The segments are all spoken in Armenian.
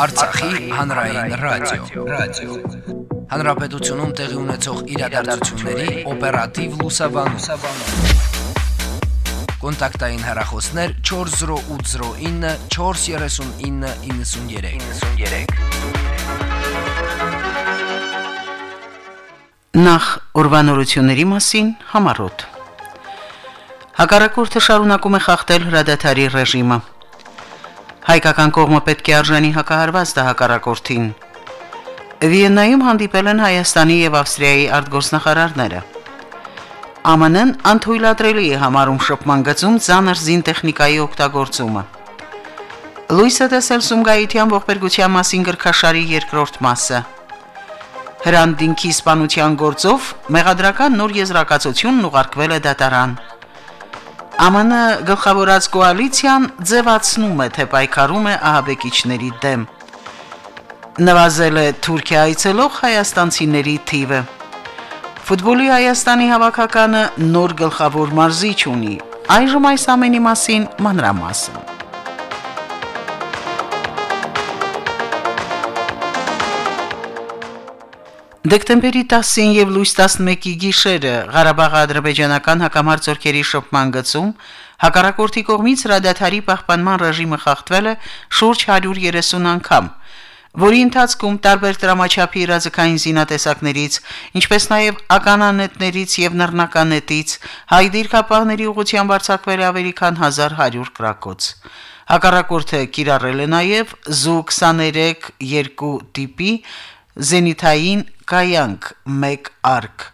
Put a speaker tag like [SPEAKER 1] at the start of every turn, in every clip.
[SPEAKER 1] Արցախի հանրային ռադիո, ռադիո։ Հանրապետությունում տեղի ունեցող իրադարձությունների օպերատիվ լուսաբանում։ Կոնտակտային հեռախոսներ 40809 43993։ 93։
[SPEAKER 2] Նախ ուրվանորությունների մասին համարոտ։ Հակառակորդը շարունակում է խախտել հրադադարի ռեժիմը։ Հայկական կողմը պետք է արժանի հակահարված դահակառակորդին։ Վիեննայում հանդիպել են Հայաստանի եւ Ավստրիայի արտգործնախարարները։ ԱՄՆ-ն անթույլատրելի է համարում շփման գծում ցաներ զինտեխնիկայի օգտագործումը։ Լուիսը տեսել Սումգայիթյան ողբերգության մասին գրքաշարի երկրորդ մասը։ Հրանդինքի սպանության գործով մեղադրական նոր եզրակացությունն ուղարկվել է դատարան։ ԱՄՆ գլխավորած կոալիցիան ձևացնում է, թե պայքարում է ահաբեկիչների դեմ։ Նվազել է Թուրքիա այցելող հայաստանցիների թիվը։ Ֆուտբոլի Հայաստանի հավաքականը նոր գլխավոր մարզիչ ունի։ Այժմ այս ամենի մասին մանրամասն։ Դեկտեմբերի 10-ին եւ լույս 11-ի գիշերը Ղարաբաղի ադրբեջանական հակամարտությունների շփման գծում հակառակորդի կողմից հրադադարի պահպանման ռեժիմը խախտվել է շուրջ 130 անգամ, որի ընթացքում տարբեր դրամաչափի իրազեկային զինատեսակներից, ինչպես նաև ականանետներից եւ նռնականետից հայ դիրքապահների ուղղությամբ արձակվել ավելի քան 1100 գրակոց։ Հակառակորդը կիրառել է նաև Զու 23 2 տիպի զենիթային կայանք 1 արկ։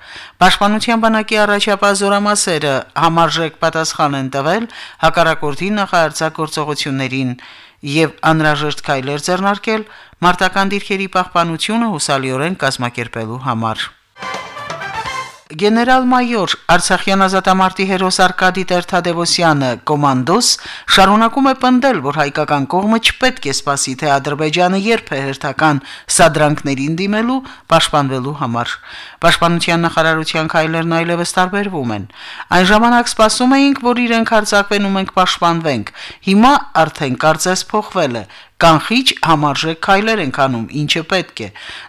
[SPEAKER 2] Պաշտպանության բանակի առաջապահ զորամասերը համարժեք պատասխան են տվել հակառակորդի նախարարցակ գործողություններին եւ անհրաժեշտ քայլեր ձեռնարկել մարտական դիրքերի պահպանությունը հուսալիորեն կազմակերպելու համար։ Գեներալ-մայոր Արցախյան ազատամարտի հերոս Արկադի Տերթադևոսյանը կոմանդոս շարունակում է պնդել, որ հայկական կողմը չպետք է սпасի թե Ադրբեջանը երբ է հերթական սադրանքներին դիմելու պաշտպանվելու համար։ Պաշտպանության նախարարության քայլերն այլևս տարբերվում են։ Այն ժամանակ սպասում էինք, որ իրենք հարձակվեն ու մենք պաշտպանվենք։ Հիմա արդեն կարծես փոխվել է, կանխիչ համարժեք քայլեր ենք անում, ինչը պետք է։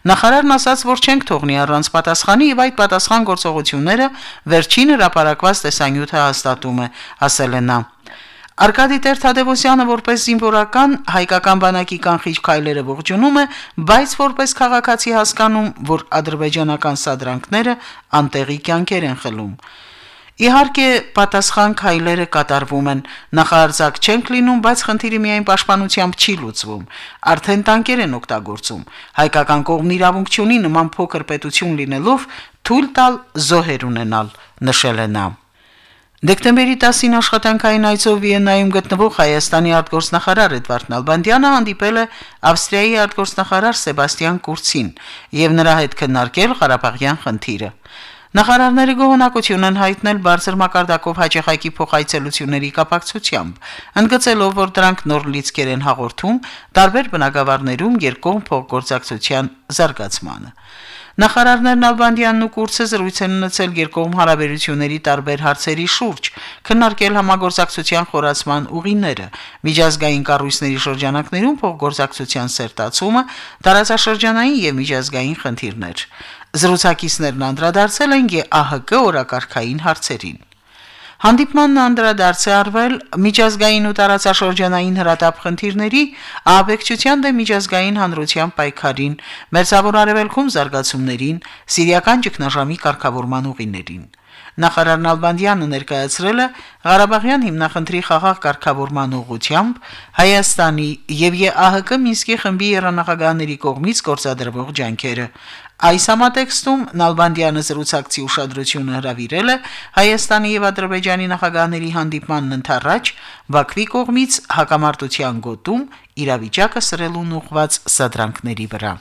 [SPEAKER 2] Նախարարն ասաց, որ չենք թողնի առանց պատասխանի եւ այդ պատասխան գործողությունները վերջին հրապարակված տեսանյութը հաստատում է, ասել է նա։ Արկադի Տեր-Թադևոսյանը որպես զինվորական հայկական բանակի կանխիչ քայլերը ողջունում է, բայց որպես քաղաքացի հասկանում, որ ադրբեջանական սադրանքները անտեղի կյանքեր են խլում։ Իհարկե, պատասխան քայլերը կատարվում են, նախարարցակ չենք լինում, բայց խնդիրը միայն պաշտպանությամբ չի լուծվում։ Արդեն տանկեր են օգտագործում։ Հայկական կողմն իրավունք չունի նման փոքր պետություն լինելով թույլ տալ զոհեր ունենալ, նշել է նա. Դեկտեմբերի 10-ին աշխատանքային այցով Վիեննայում գտնվող Հայաստանի արտգործնախարար Էդվարդ Նալբանդյանը հանդիպել է Ավստրիայի արտգործնախարար Սեբաստիան Կուրցին եւ նրա հետ քննարկել Ղարաբաղյան խնդիրը։ Նախարարները գոհնակություն են հայտնել բարձր մակարդակով հաջողակի փոխայցելությունների կապակցությամբ, ընդգծելով, որ դրանք նոր լիցքեր են հաղորդում տարբեր բնակավարներում երկկողմ փոխգործակցության զարգացմանը։ Նախարարներն Ալբանդյանն ու Կուրցը զրույց են ունեցել երկկողմ հարաբերությունների տարբեր հարցերի շուրջ, քննարկել համագործակցության խորացման ուղիները, միջազգային կառույցների շրջանակներում փոխգործակցության սերտացումը, տարածաշրջանային եւ միջազգային խնդիրներ։ Զրուցակիցներն անդրադարձել են ԵԱՀԿ օրակարգային հարցերին։ Հանդիպմանն անդրադարձ է արվել միջազգային ու տարածաշրջանային հրատապ խնդիրների, ահաբեկչության դեմ միջազգային հանրության պայքարին, մերձավոր արևելքում զարգացումներին, սիրիական ճգնաժամի կարգավորման ուղիներին։ Նախարար Նալբանդյանը ներկայացրել է Ղարաբաղյան հիմնախնդրի խաղաղ կարգավորման ուղղությամբ Հայաստանի եւ ԵԱՀԿ Մինսկի խմբի երանախագահների կողմից գործադրվող ջանքերը։ Այս համատեքստում Նալբանդյանը զրուցակցի ուշադրությունը հրավիրել է Հայաստանի եւ Ադրբեջանի նախագահների հանդիպմանն ընթառաջ Բաքվի կողմից հակամարտության գոտում իրավիճակը սրելուն ուղված սադրանքների վրա։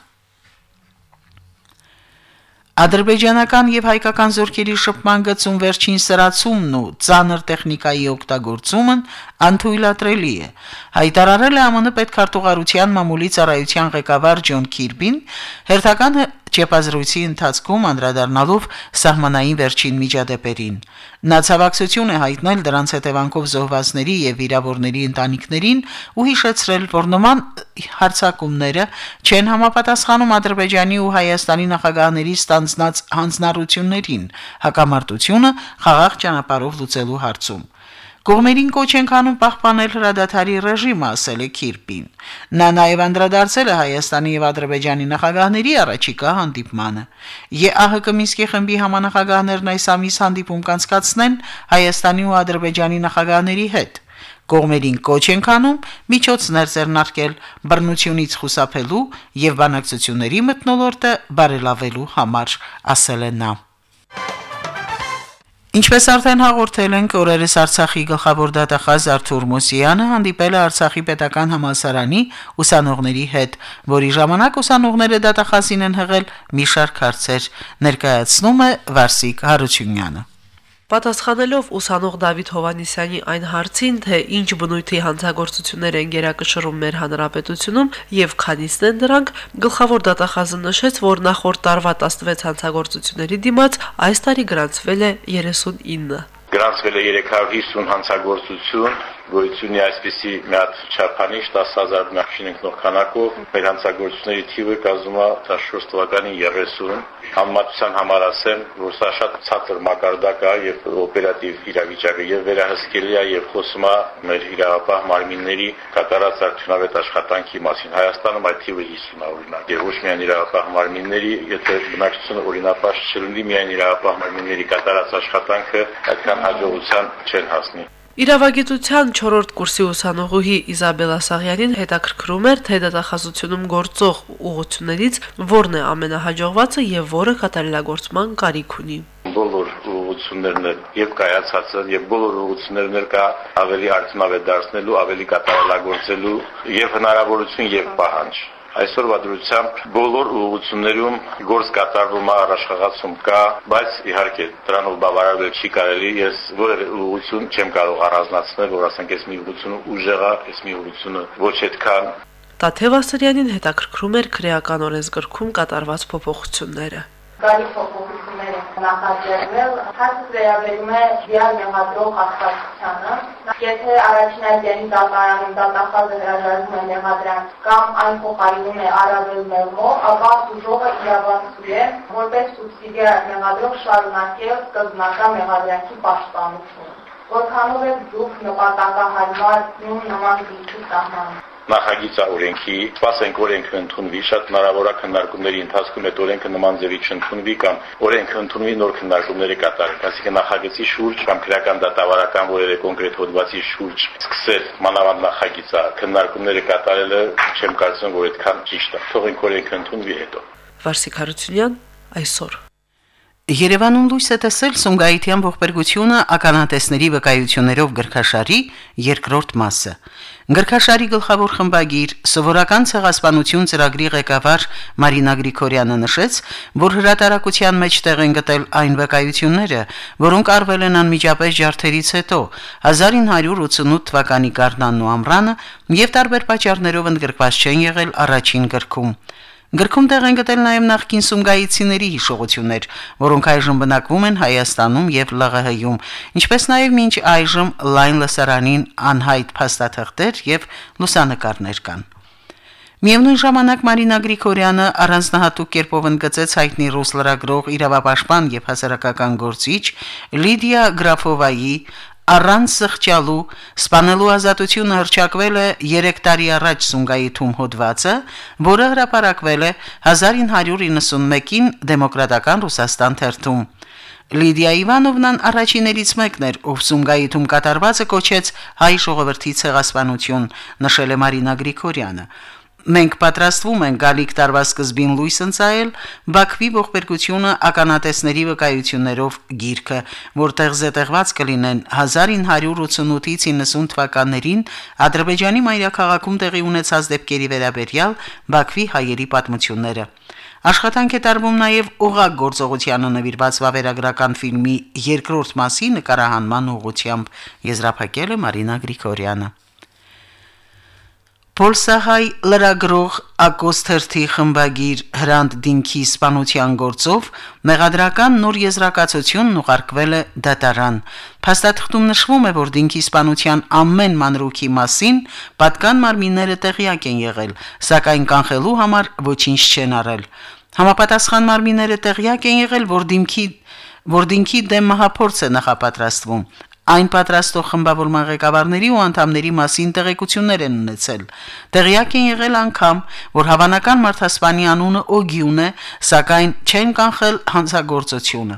[SPEAKER 2] Ադրբեջանական եւ հայկական զորքերի շփման գծում վերջին սրացումն ու ցաներ տեխնիկայի օգտագործումն անթույլատրելի է։ Հայտարարել է ԱՄՆ պետքարտուղարության մամուլի ծառայության ղեկավար Ջոն Քիրբին հերթական ճեպազրույցի ընթացքում անդրադառնալով սահմանային վերջին միջադեպերին։ Նա ցավակցություն է հայտնել դրանց հետևանքով զոհվածների եւ վիրավորների ընտանիքներին ու հիշեցրել, որ նման հարցակումները չեն համապատասխանում Ադրբեջանի ու Հայաստանի նախագահների ստանձնած հանձնառություններին հակամարտությունը խաղաղ ճանապարհով լուծելու հարցում։ Կողմերին կոչ ենք անում պահպանել հրադադարի ռեժիմը, ասել է Քիրպին։ Նա նաև անդրադարձել է Հայաստանի եւ Ադրբեջանի նախագահների առաջիկա հանդիպմանը։ ԵԱՀԿ Մինսկի խմբի համանախագահներն այս ամիս հանդիպում կանցկացնեն Հայաստանի ու Ադրբեջանի նախագահների հետ։ Կողմերին կոչ ենք անում միջոցներ ձեռնարկել բռնությունից խուսափելու եւ բանակցությունների մտնոլորտը բարելավելու համար, ասել է նա. Ինչպես արդեն հաղորդել ենք, օրերս Արցախի գլխավոր դատախազ Արթուր Մոսյանը հանդիպել է Արցախի պետական համալսարանի ուսանողների հետ, որի ժամանակ ուսանողները դատախազին են հղել մի շարք հարցեր, ներկայացնում է Վարսիկ Հարությունյանը։
[SPEAKER 3] Պատասխանելով ուսանող Դավիթ Հովանիսյանի այն հարցին, թե ինչ բնույթի հանցագործություններ են գերակշռում մեր հանրապետությունում եւ քանիսն են դրանք, գլխավոր դատախազը նշեց, որ նախորդ տարվա 16 հանցագործությունների դիմաց այս տարի գրանցվել է 39
[SPEAKER 4] գրանցվել է 350 հանցագործություն, գոյությունի այսպիսի մի հատ չափանիշ 10000 նախշին ընկնող քանակով մեր հանցագործությունների թիվը կազմում է 14 թվականին 30 համեմատության համար ասեմ որ սա շատ ցածր մակարդակ է եւ օպերատիվ իրավիճակը եւ վերահսկելի է եւ խոսում է մեր իրավապահ մարմինների կատարած արդյունավետ աշխատանքի մասին Հայաստանում այդ թիվը 50 է օրինակ եւ ոչ միայն իրավապահ մարմինների եթե բնակչությունը օրինապաշտ չլինի միայն իրավապահ մարմինների կատարած աշխատանքը այդքան հաջողության չեն հասնի
[SPEAKER 3] Իրավագիտության 4-րդ կուրսի ուսանողուհի Իզաբելա Սաղյանին հետաքրքրում էր, թե դատախազությունում գործող ուղություններից որն է ամենահաջողվածը եւ որը կատարելագործման կարիք ունի։
[SPEAKER 4] Բոլոր ուղություններն եւ կայացածը եւ բոլոր ուղություններն կա ավելի արդյունավետ դարձնելու, ավելի կատարելագործելու եւ հնարավորություն եւ պահանջ այսօրվա դրությամբ բոլոր ուղղություններում գործ կատարվում է առաջխաղացում կա, բայց իհարկե դրանով բավարարվել չի կարելի, ես որևէ ուղղություն չեմ կարող առանձնացնել, որ ասենք այս մի ուղղությունը ուժեղ է, այս մի ուղղությունը ոչ այդքան
[SPEAKER 3] Տաթև Ասրյանին հետաքրքրում էր քրեական օրենսգրքում կատարված փոփոխությունները
[SPEAKER 5] գալի փոփոխություններ են նախաձեռնել, հարցը վերաբերում է դիալ մեղադրող հաստատությանը։ Եթե առաջին այդերի դատարանում դատախազը հրաժարվում է մեղադրանք կամ այն փոխարինում է առավել մեղմով, ապա ուժողը իրավասու է որպես սուբսիդիա մեղադրող շարունակել սկզբնական մեղադրանքի պաշտպանությունը։ Որքանով է դուք նպատակահարմար նման դիպի սահմանում
[SPEAKER 4] նախագիծա օրենքի, սպասենք օրենքը ընդունվի, շատ հնարավոր է քննարկումների ընթացքում այդ օրենքը նման ձևի չընդունվի կամ օրենքը ընդունվի նոր քննարկումների կատարել։ Այսինքն նախագծի շուրջ կամ քրական դատավարական որևէ կոնկրետ հոդվածի շուրջ սկսել մանավանդ նախագիծա քննարկումները կատարելը չեմ կարծում, որ այդքան ճիշտ է։ Թողենք օրենքը ընդունվի հետո։
[SPEAKER 3] Վարսիկ Հարությունյան այսօր
[SPEAKER 2] Երևանում լույս է տեսել Սումգայիթյան ողբերգությունը ականատեսների վկայություններով գրքաշարի երկրորդ մասը։ Գրքաշարի գլխավոր խմբագիր սովորական ցեղասպանություն ծրագրի ղեկավար Մարինա Գրիգորյանը նշեց, որ հրատարակության մեջ տեղ են գտել այն վկայությունները, որոնք արվել են անմիջապես ջարդերից հետո 1988 թվականի Գառնանն ու Ամռանը եւ տարբեր պատճառներով ընդգրկված չեն եղել առաջին գրքում։ Գրքում տեղ են գտել նաև նախկին սումգայիցիների հիշողություններ, որոնք այժմ բնակվում են Հայաստանում եւ ԼՂՀ-ում, ինչպես նաև մինչ այժմ լայն լսարանին անհայտ փաստաթղթեր եւ լուսանկարներ կան։ Միևնույն ժամանակ Մարինա Գրիգորյանը առանձնահատուկ կերպով ընդգծեց հայտնի ռուս լրագրող իրավապաշտպան եւ հասարակական գործիչ Լիդիա Գրաֆովայի առանց սխճալու սպանելու ազատությունը հրճակվել է 3 տարի առաջ Սունգայիթում հոդվածը, որը հրապարակվել է 1991-ին դեմոկրատական Ռուսաստան թերթում։ Լիդիա Իվանովնան առաջիներից մեկն էր, ով Սունգայիթում կատարվածը կոչեց հայ ժողովրդի ցեղասպանություն, նշել է Մարինա Գրիգորյանը։ Մենք պատրաստվում ենք գալիք տարվա սկզբին լույս ընծայել Բաքվի ողբերգությունը ականատեսների վկայություններով գիրքը, որտեղ զետեղված կլինեն 1988-ից 90 թվականներին Ադրբեջանի մայրաքաղաքում տեղի ունեցած դեպքերի վերաբերյալ Բաքվի հայերի պատմությունները։ Աշխատանք է տարվում նաև օղակ գործողությանը նվիրված վավերագրական ֆիլմի երկրորդ մասի նկարահանման ուղղությամբ, եզրափակել է Մարինա Գրիգորյանը։ Պոլսահայ լրագրող Ակոստերթի խմբագիր Հրանտ Դինքի սպանության գործով մեղադրական նոր եզրակացությունն ուղարկվել է դատարան։ Փաստաթղթում նշվում է, որ Դինքի սպանության ամեն մանրուքի մասին պատկան մարմինները տեղյակ են եղել, սակայն կանխելու համար ոչինչ չեն արել։ Համապատասխան մարմինները տեղյակ են եղել, որ Դինքի որ Դինքի դեմ մահապորց է նախապատրաստվում այն պատրաստող խմբավորման ղեկավարների ու անդամների մասին տեղեկություններ են ունեցել։ Տեղյակ են եղել անգամ, որ հավանական մարդասպանի անունը Օգյուն է, սակայն չեն կանխել հանցագործությունը։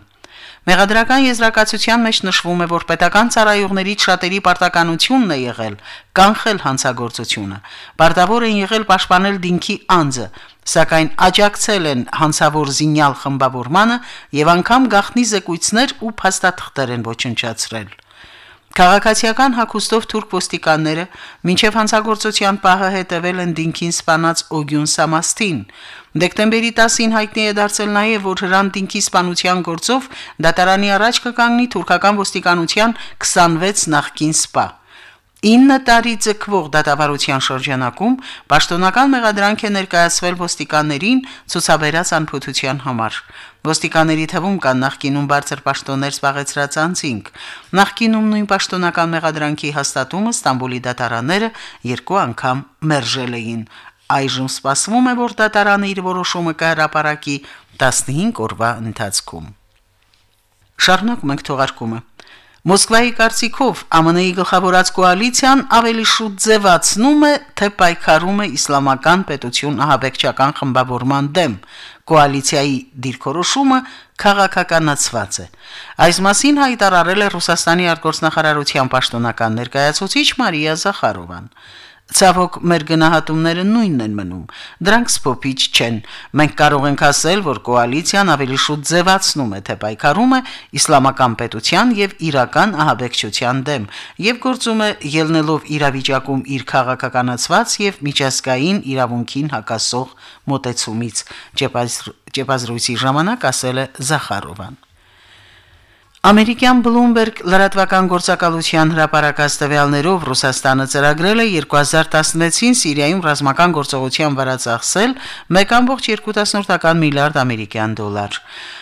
[SPEAKER 2] Մեղադրական եզրակացության մեջ նշվում է, որ պետական ծառայողներից շատերի պարտականությունն է եղել կանխել հանցագործությունը։ Պարտավոր են եղել պաշտպանել դինքի անձը, սակայն աջակցել են հանցավոր զինյալ խմբավորմանը եւ անգամ գախնի զեկույցներ ու փաստաթղթեր են ոչնչացրել։ Քաղաքացիական հակոստով թուրք ոստիկանները մինչև հանցագործության պահը հետևել են Դինքին սպանած Օգյուն Սամաստին։ Դեկտեմբերի 10-ին հայտնի է դարձել նաև, որ Հրան Դինքի սպանության գործով դատարանի առաջ կկանգնի թուրքական ոստիկանության 26 նախկին սպա։ 9 տարի ցկվող դատավարության շրջանակում պաշտոնական մեղադրանք է ներկայացվել ոստիկաններին ցուցաբերած անփութության համար։ Ոստիկանների թվում կան նախկինում բարձր պաշտոններ զբաղեցրած անձինք։ Նախկինում նույն պաշտոնական մեղադրանքի հաստատումը Ստամբուլի դատարանները երկու անգամ մերժել էին։ Այժմ սպասվում է, որ դատարանը իր որոշումը կհրապարակի 15 օրվա ընթացքում։ Շարունակում ենք թողարկումը։ Մոսկվայի կարծիքով ԱՄՆ-ի գլխավորած կոալիցիան ավելի շուտ ձևացնում է, թե պայքարում է իսլամական պետություն ահաբեկչական խմբավորման դեմ։ Կոալիցիայի դիրքորոշումը քաղաքականացված է։ Այս մասին հայտարարել է Ռուսաստանի արտգործնախարարության պաշտոնական ներկայացուցիչ Մարիա Զախարովան։ Ցավոք մեր գնահատումները նույնն են մնում։ Դրանք սփոփիչ չեն։ Մենք կարող ենք ասել, որ կոալիցիան ավելի շուտ ձևացնում է, թե պայքարում է իսլամական պետության եւ իրական ահաբեկչության դեմ եւ գործում է ելնելով իրավիճակում իր քաղաքականացված եւ միջազգային իրավունքին հակասող մոտեցումից։ Ճեպազրույցի ժամանակ ասել է Զախարովան։ Ամերիկյան Bloomberg լրատվական գործակալության հրապարակած տվյալներով Ռուսաստանը ծրագրել է 2016-ին Սիրիայում ռազմական գործողության վրա ծախսել 1.2 միլիարդ ամերիկյան դոլար։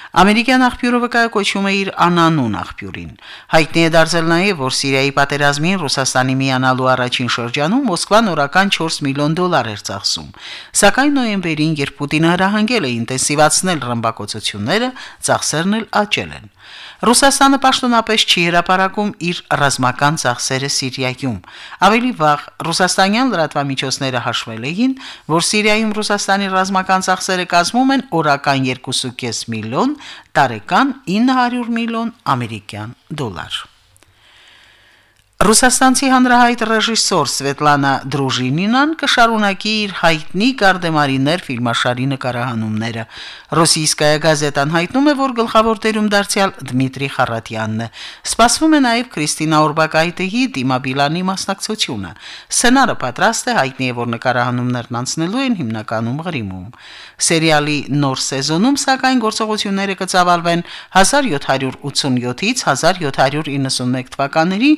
[SPEAKER 2] Ամերիկյան աղբյուրը վկայակոչում է իր անանուն աղբյուրին։ Հայտնի է դարձել նաև, որ Սիրիայի պատերազմին Ռուսաստանի միանալու առաջին շրջանում Մոսկվան օրական 4 միլիոն դոլար էր ծախսում։ Սակայն նոյեմբերին, երբ Պուտինը հրահանգել է ինտենսիվացնել ռմբակոծությունները, ծախսերն էլ աճել են։ Ռուսաստանը պաշտոնապես չի հրապարակում իր ռազմական ծախսերը Սիրիայում։ Ավելի վաղ ռուսաստանյան լրատվամիջոցները հաշվել էին, որ Սիրիայում Ռուսաստանի ռազմական ծախսերը կազմում են օրական 2.5 միլիոն, տարեկան 900 միլիոն ամերիկյան դոլար։ Ռուսաստանցի հանրահայտ ռեժիսոր Սվետլանա Դրուժինինան կշարունակի իր հայտնի Գարդեմարիներ ֆիլմաշարի նկարահանումները։ Ռոսիյսկայա գազետան հայտնում է, որ գլխավոր դերում դարձյալ Դմիտրի Խարատյանն է։ Սպասվում է նաև Կրիստինա Օրբակայտեի Դիմա Բիլանի մասնակցությունը։ Սցենարը պատրաստ է, հայտնի է, որ նկարահանումներն անցնելու են հիմնականում Ղրիմում։ Սերիալի նոր սեզոնում սակայն գործողությունները կծավալվեն 1787-ից 1791 թվականների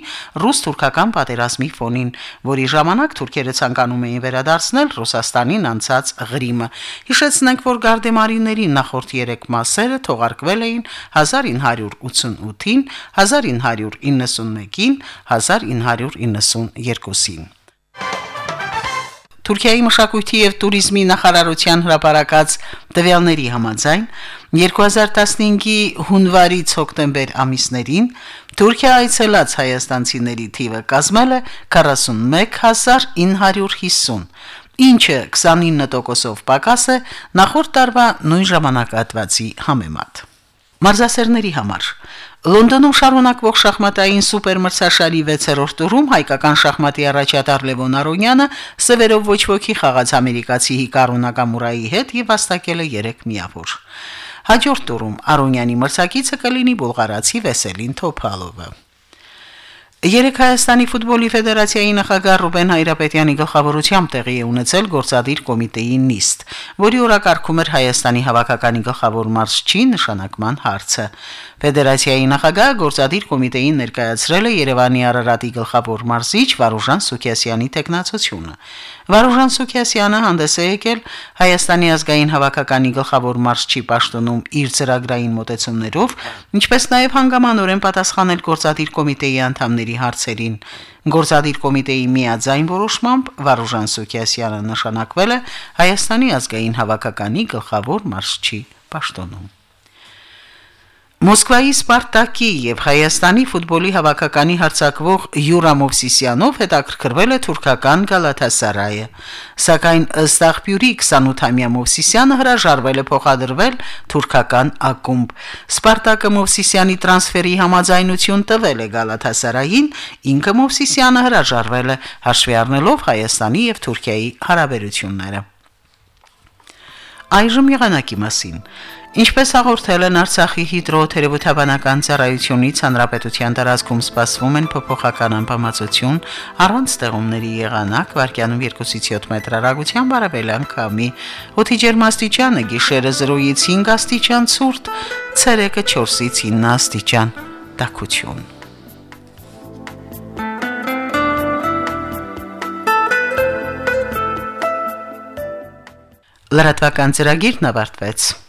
[SPEAKER 2] ռուս-թուրքական պատերազմի ֆոնին, որի ժամանակ թուրքերը ցանկանում էին վերադարձնել Ռուսաստանին անցած Ղրիմը։ Հիշեցնենք, որ Գարդեմարիների նախորդ 3 մասերը թողարկվել էին 1988-ին, 1991-ին, 1992-ին։ Թուրքիայի մշակույթի եւ туриզմի նախարարության հրապարակած տվյալների համաձայն 2015-ի հունվարից հոկտեմբեր ամիսներին Թուրքիա այցելած հայաստանցիների թիվը կազմել է 41950, ինչը 29%-ով պակաս է նախորդ տարվա նույն ժամանակահատվածի համեմատ։ Մարզասերների համար Լոնդոնում շարունակվող շախմատային սուպերմրցաշարի 6-րդ տուրում հայկական շախմատի առաջատար Լևոն Արոնյանը սևերով ոչ ոքի խաղաց ամերիկացի Հիկարո Նագամուրայի հետ եւ վաստակել է 3 միավոր։ Հաջորդ տուրում Արոնյանի մրցակիցը կլինի բուլղարացի Վեսելին Թոփալովը։ Երեք Հայաստանի ֆուտբոլի ֆեդերացիայի նախագահ Ռուբեն Հայրապետյանի գլխավորությամբ տեղի է ունեցել գործադիր կոմիտեի նիստ, որի օրակարգում էր Հայաստանի հավաքականի գլխավոր մարզչի նշանակման հարցը։ Ֆեդերացիայի նախագահը գործադիր կոմիտեին ներկայացրել է Երևանի Արարատի գլխավոր մարզիչ Վարուժան Սուքիասյանի տեխնացությունը։ Վարուժան Սուքիասյանը հանդես է եկել Հայաստանի ազգային հավաքականի գլխավոր մարշչի պաշտոնում իր ծրագրային մոտեցումներով, ինչպես նաև հանգամանորեն պատասխանել գործադիր կոմիտեի անդամների հարցերին։ Գործադիր կոմիտեի միաձայն որոշմամբ Վարուժան Սուքիասյանը նշանակվել է Հայաստանի ազգային հավաքականի գլխավոր մարշչի պաշտոնում։ Մոսկվայի Սպարտակի եւ Հայաստանի ֆուտբոլի հավաքականի հարցակվող Յուրա Մովսիսյանով հետաքրքրվել է թուրքական Գալաթասարայը, սակայն ըստ աղբյուրի 28-ամյա Մովսիսյանը հրաժարվել է փոխադրվել թուրքական ակումբ։ Սպարտակը Մովսիսյանի տրանսֆերի համաձայնություն տվել է Գալաթասարային, ինքը Մովսիսյանը հրաժարվել է հաշվի առնելով Հայաստանի եւ Թուրքիայի հարաբերությունները։ Այժմ եղանակի մասին։ Ինչպես հաղորդել են Արցախի հիդրոթերապևտաբանական ծառայությունից, հանրապետության տարածքում սպասվում են փոփոխական անբավարարություն, առանց ստեղումների եղանակ, վարկյանում 2-ից 7 մետր հեռագությամբ արևելյան քամի։ Օդի ջերմաստիճանը գիշերը 0-ից 5 աստիճան ցուրտ, ցերեկը 4-ից 9 աստիճան տաքություն։ Լրատվական ծրագիրն ավարտվեց։